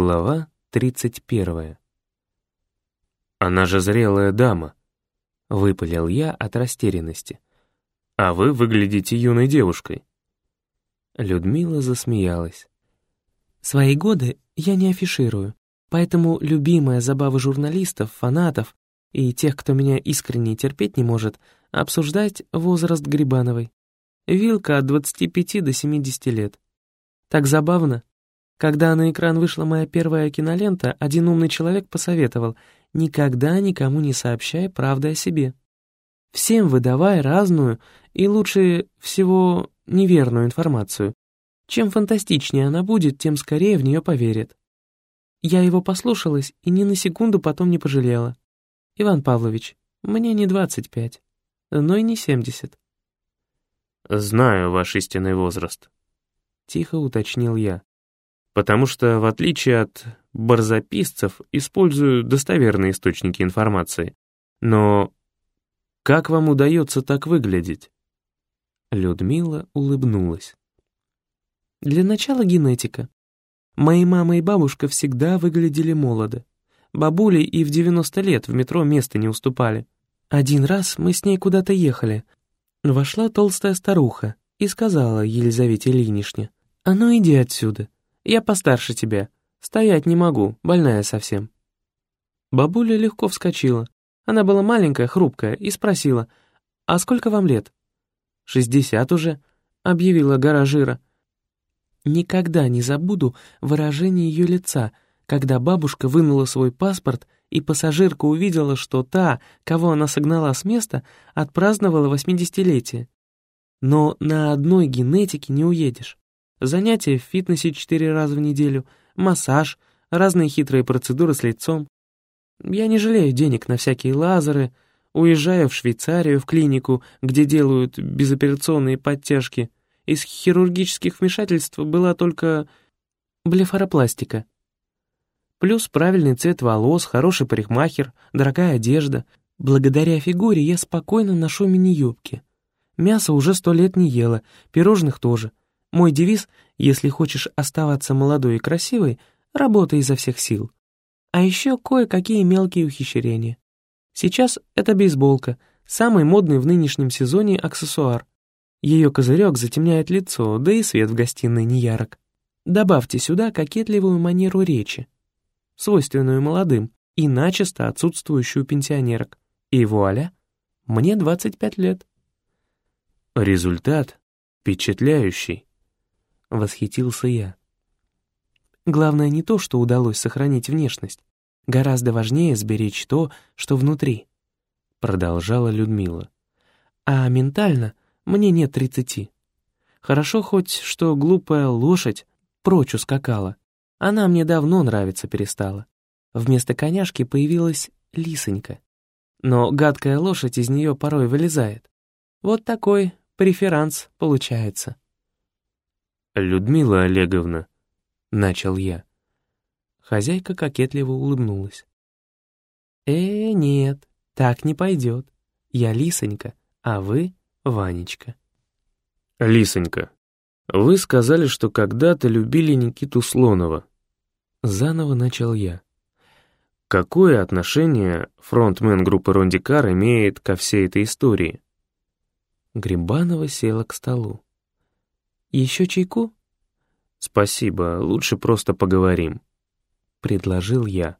Глава 31. «Она же зрелая дама», — выпалил я от растерянности. «А вы выглядите юной девушкой». Людмила засмеялась. «Свои годы я не афиширую, поэтому любимая забава журналистов, фанатов и тех, кто меня искренне терпеть не может, обсуждать возраст Грибановой. Вилка от 25 до 70 лет. Так забавно. Когда на экран вышла моя первая кинолента, один умный человек посоветовал «Никогда никому не сообщай правды о себе». Всем выдавай разную и лучше всего неверную информацию. Чем фантастичнее она будет, тем скорее в нее поверят. Я его послушалась и ни на секунду потом не пожалела. Иван Павлович, мне не 25, но и не 70. «Знаю ваш истинный возраст», — тихо уточнил я потому что, в отличие от барзаписцев, использую достоверные источники информации. Но как вам удается так выглядеть?» Людмила улыбнулась. «Для начала генетика. Мои мама и бабушка всегда выглядели молодо. Бабули и в 90 лет в метро места не уступали. Один раз мы с ней куда-то ехали. Вошла толстая старуха и сказала Елизавете Ильиничне, «А ну иди отсюда, я постарше тебя. Стоять не могу, больная совсем». Бабуля легко вскочила. Она была маленькая, хрупкая, и спросила, «А сколько вам лет?» «Шестьдесят уже», — объявила гора жира. Никогда не забуду выражение ее лица, когда бабушка вынула свой паспорт, и пассажирка увидела, что та, кого она согнала с места, отпраздновала восьмидесятилетие. Но на одной генетике не уедешь. Занятия в фитнесе четыре раза в неделю, массаж, разные хитрые процедуры с лицом. Я не жалею денег на всякие лазеры, уезжаю в Швейцарию в клинику, где делают безоперационные подтяжки. Из хирургических вмешательств была только блефаропластика. Плюс правильный цвет волос, хороший парикмахер, дорогая одежда. Благодаря фигуре я спокойно ношу мини-юбки. Мясо уже сто лет не ела, пирожных тоже. Мой девиз «Если хочешь оставаться молодой и красивой, работай изо всех сил». А еще кое-какие мелкие ухищрения. Сейчас это бейсболка, самый модный в нынешнем сезоне аксессуар. Ее козырек затемняет лицо, да и свет в гостиной не ярок. Добавьте сюда кокетливую манеру речи, свойственную молодым и начисто отсутствующую пенсионерок. И вуаля, мне 25 лет. Результат впечатляющий. — восхитился я. Главное не то, что удалось сохранить внешность. Гораздо важнее сберечь то, что внутри. Продолжала Людмила. А ментально мне нет тридцати. Хорошо хоть, что глупая лошадь прочь ускакала. Она мне давно нравиться перестала. Вместо коняшки появилась лисонька. Но гадкая лошадь из нее порой вылезает. Вот такой преферанс получается. «Людмила Олеговна», — начал я. Хозяйка кокетливо улыбнулась. «Э, нет, так не пойдет. Я Лисонька, а вы Ванечка». «Лисонька, вы сказали, что когда-то любили Никиту Слонова». Заново начал я. Какое отношение фронтмен группы Рондикар имеет ко всей этой истории? Грибанова села к столу. Еще чайку?» «Спасибо, лучше просто поговорим», — предложил я.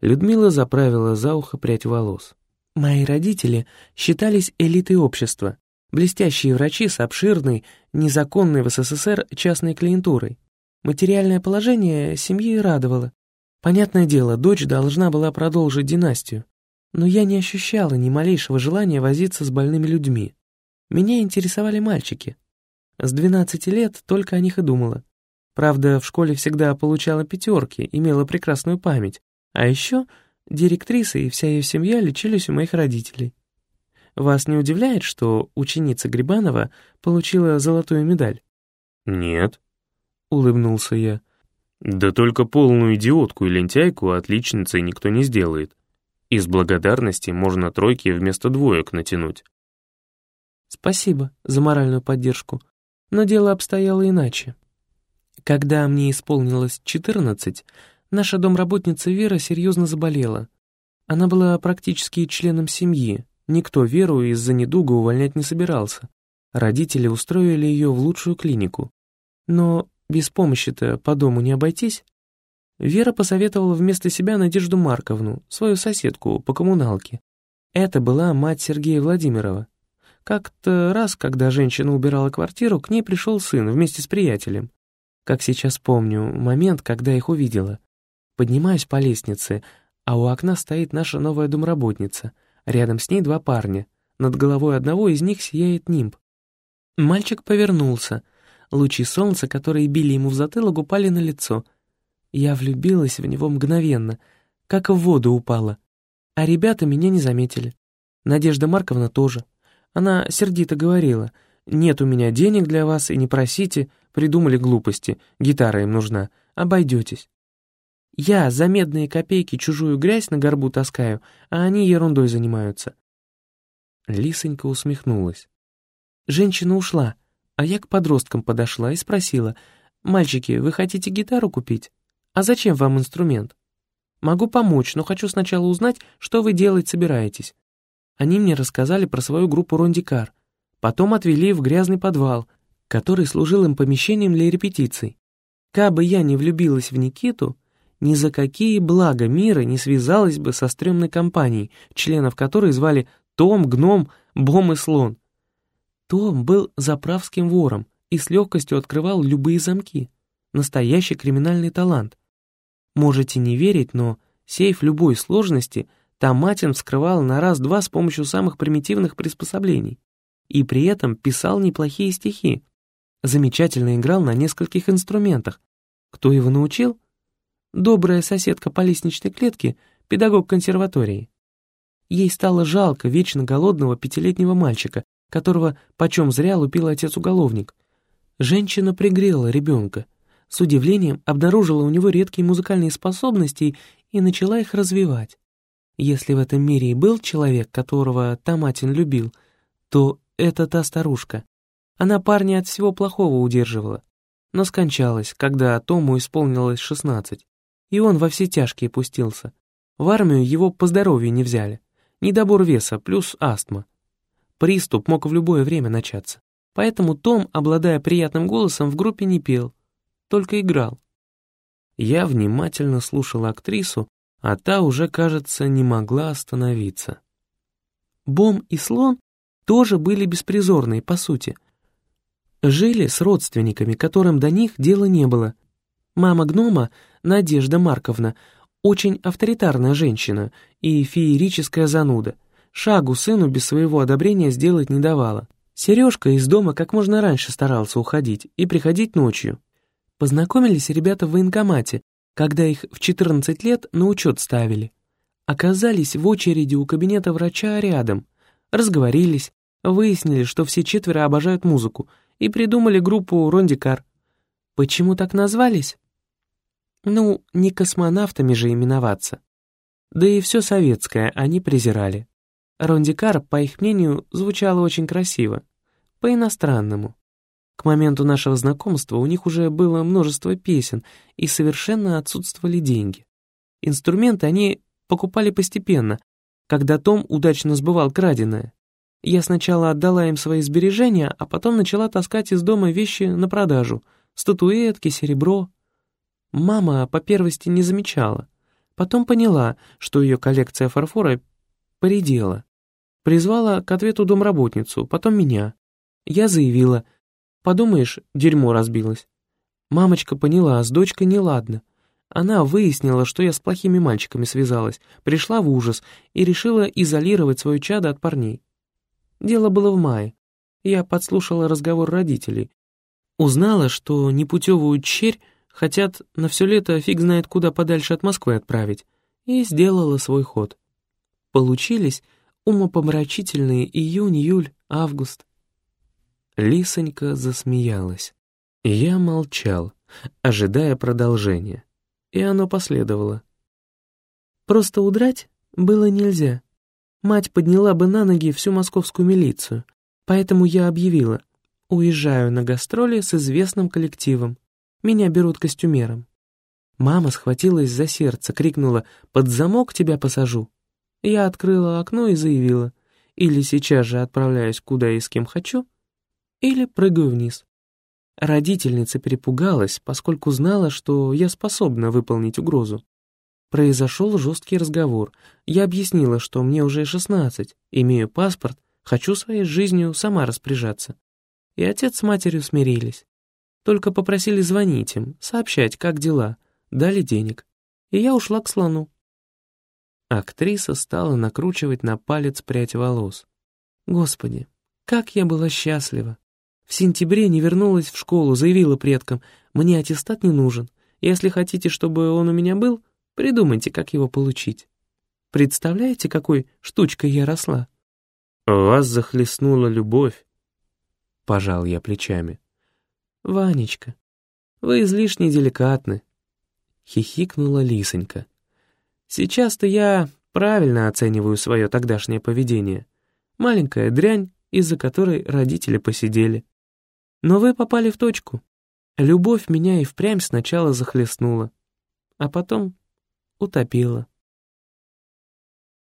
Людмила заправила за ухо прядь волос. «Мои родители считались элитой общества, блестящие врачи с обширной, незаконной в СССР частной клиентурой. Материальное положение семьи радовало. Понятное дело, дочь должна была продолжить династию. Но я не ощущала ни малейшего желания возиться с больными людьми. Меня интересовали мальчики, с 12 лет только о них и думала. Правда, в школе всегда получала пятерки, имела прекрасную память. А еще директриса и вся ее семья лечились у моих родителей. Вас не удивляет, что ученица Грибанова получила золотую медаль? «Нет», — улыбнулся я. «Да только полную идиотку и лентяйку отличницей никто не сделает. Из благодарности можно тройки вместо двоек натянуть». «Спасибо за моральную поддержку», но дело обстояло иначе. Когда мне исполнилось 14, Наша домработница Вера серьезно заболела. Она была практически членом семьи. Никто Веру из-за недуга увольнять не собирался. Родители устроили ее в лучшую клинику. Но без помощи-то по дому не обойтись. Вера посоветовала вместо себя Надежду Марковну, свою соседку по коммуналке. Это была мать Сергея Владимирова. Как-то раз, когда женщина убирала квартиру, к ней пришел сын вместе с приятелем. Как сейчас помню, момент, когда их увидела. Поднимаюсь по лестнице, а у окна стоит наша новая домработница. Рядом с ней два парня. Над головой одного из них сияет нимб. Мальчик повернулся. Лучи солнца, которые били ему в затылок, упали на лицо — я влюбилась в него мгновенно, как в воду упала. А ребята меня не заметили. Надежда Марковна тоже. Она сердито говорила, «Нет у меня денег для вас, и не просите, придумали глупости, гитара им нужна, обойдетесь». Я за медные копейки чужую грязь на горбу таскаю, а они ерундой занимаются. Лисонька усмехнулась. Женщина ушла, а я к подросткам подошла и спросила, «Мальчики, вы хотите гитару купить?» «А зачем вам инструмент?» «Могу помочь, но хочу сначала узнать, что вы делать собираетесь». Они мне рассказали про свою группу «Рондикар». Потом отвели в грязный подвал, который служил им помещением для репетиций. Кабы я не влюбилась в Никиту, ни за какие блага мира не связалась бы со стрёмной компанией, членов которой звали Том, Гном, Бом и Слон. Том был заправским вором и с легкостью открывал любые замки. Настоящий криминальный талант. Можете не верить, но сейф любой сложности Томатин вскрывал на раз-два с помощью самых примитивных приспособлений. И при этом писал неплохие стихи. Замечательно играл на нескольких инструментах. Кто его научил? Добрая соседка по лестничной клетке, педагог консерватории. Ей стало жалко вечно голодного пятилетнего мальчика, которого почем зря лупил отец-уголовник. Женщина пригрела ребенка, с удивлением обнаружила у него редкие музыкальные способности и начала их развивать. Если в этом мире и был человек, которого Томатин любил, то это та старушка. Она парня от всего плохого удерживала, но скончалась, когда Тому исполнилось шестнадцать, и он во все тяжкие пустился. В армию его по здоровью не взяли. Недобор веса плюс астма. Приступ мог в любое время начаться. Поэтому Том, обладая приятным голосом, в группе не пел, только играл. Я внимательно слушал актрису, а та уже, кажется, не могла остановиться. Бом и Слон тоже были беспризорные, по сути. Жили с родственниками, которым до них дела не было. Мама гнома, Надежда Марковна, очень авторитарная женщина и феерическая зануда. Шагу сыну без своего одобрения сделать не давала. Сережка из дома как можно раньше старался уходить и приходить ночью. Познакомились ребята в военкомате, когда их в 14 лет на учет ставили. Оказались в очереди у кабинета врача рядом. Разговорились, выяснили, что все четверо обожают музыку, и придумали группу «Рондикар». Почему так назвались? Ну, не космонавтами же именоваться. Да и все советское они презирали. Рондикар, по их мнению, звучало очень красиво. По-иностранному. К моменту нашего знакомства у них уже было множество песен, и совершенно отсутствовали деньги. Инструменты они покупали постепенно, когда Том удачно сбывал краденое. Я сначала отдала им свои сбережения, а потом начала таскать из дома вещи на продажу, статуэтки, серебро. Мама по первости не замечала. Потом поняла, что ее коллекция фарфора поредела. Призвала к ответу домработницу, потом меня. Я заявила — Подумаешь, дерьмо разбилось. Мамочка поняла, а с дочкой неладно. Она выяснила, что я с плохими мальчиками связалась, пришла в ужас и решила изолировать свое чадо от парней. Дело было в мае. Я подслушала разговор родителей. Узнала, что непутевую черь хотят на все лето фиг знает куда подальше от Москвы отправить, и сделала свой ход. Получились умопомрачительные июнь, июль, август. Лисонька засмеялась. Я молчал, ожидая продолжения, и оно последовало. Просто удрать было нельзя. Мать подняла бы на ноги всю московскую милицию, поэтому я объявила, уезжаю на гастроли с известным коллективом. Меня берут костюмером. Мама схватилась за сердце, крикнула «Под замок тебя посажу!» Я открыла окно и заявила «Или сейчас же отправляюсь куда и с кем хочу, или прыгаю вниз». Родительница перепугалась, поскольку знала, что я способна выполнить угрозу. Произошел жесткий разговор. Я объяснила, что мне уже 16, имею паспорт, хочу своей жизнью сама распоряжаться. И отец с матерью смирились. Только попросили звонить им, сообщать, как дела — дали денег, и я ушла к слону. Актриса стала накручивать на палец прядь волос. Господи, как я была счастлива! В сентябре не вернулась в школу, заявила предкам, мне аттестат не нужен. Если хотите, чтобы он у меня был, придумайте, как его получить. Представляете, какой штучкой я росла? Вас захлестнула любовь. Пожал я плечами. Ванечка, вы излишне деликатны хихикнула Лисонька. «Сейчас-то я правильно оцениваю свое тогдашнее поведение. Маленькая дрянь, из-за которой родители посидели. Но вы попали в точку. Любовь меня и впрямь сначала захлестнула, а потом утопила.